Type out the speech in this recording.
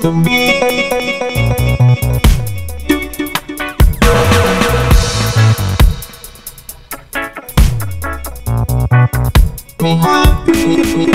to be Me happy.